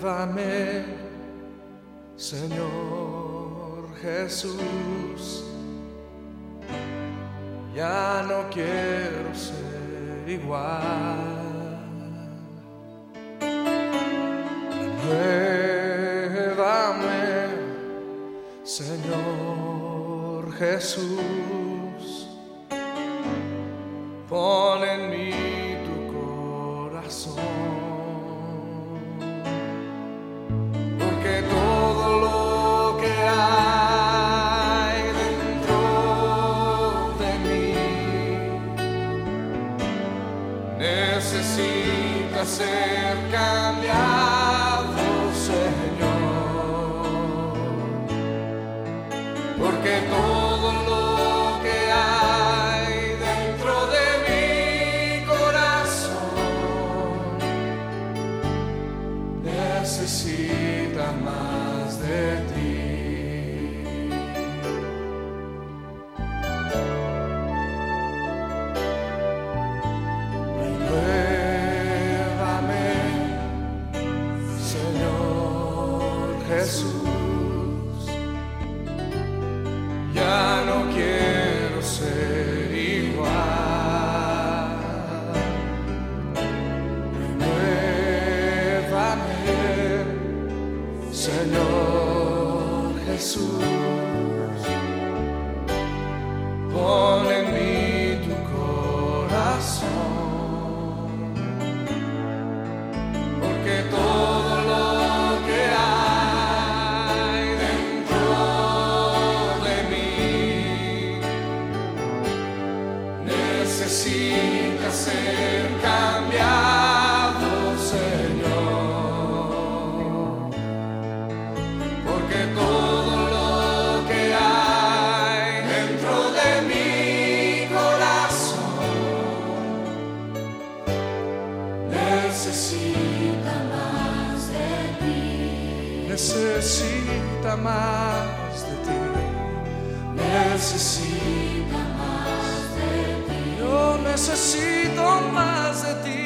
Renuévame, Señor Jesús. Ya no quiero ser igual. Renuévame, Señor Jesús. Pon necesita ser cambiado, Señor. Porque todo lo que hay dentro de mi corazón necesita más de ti. Jesús. Ya no quiero ser igual. Renuévame, Señor Jesús. Pon en mí tu corazón. Necesita ser cambiado, Señor. Porque todo lo que hay dentro de mi corazón necesita más de ti. Necesita más de ti. Necesita necesito más de ti.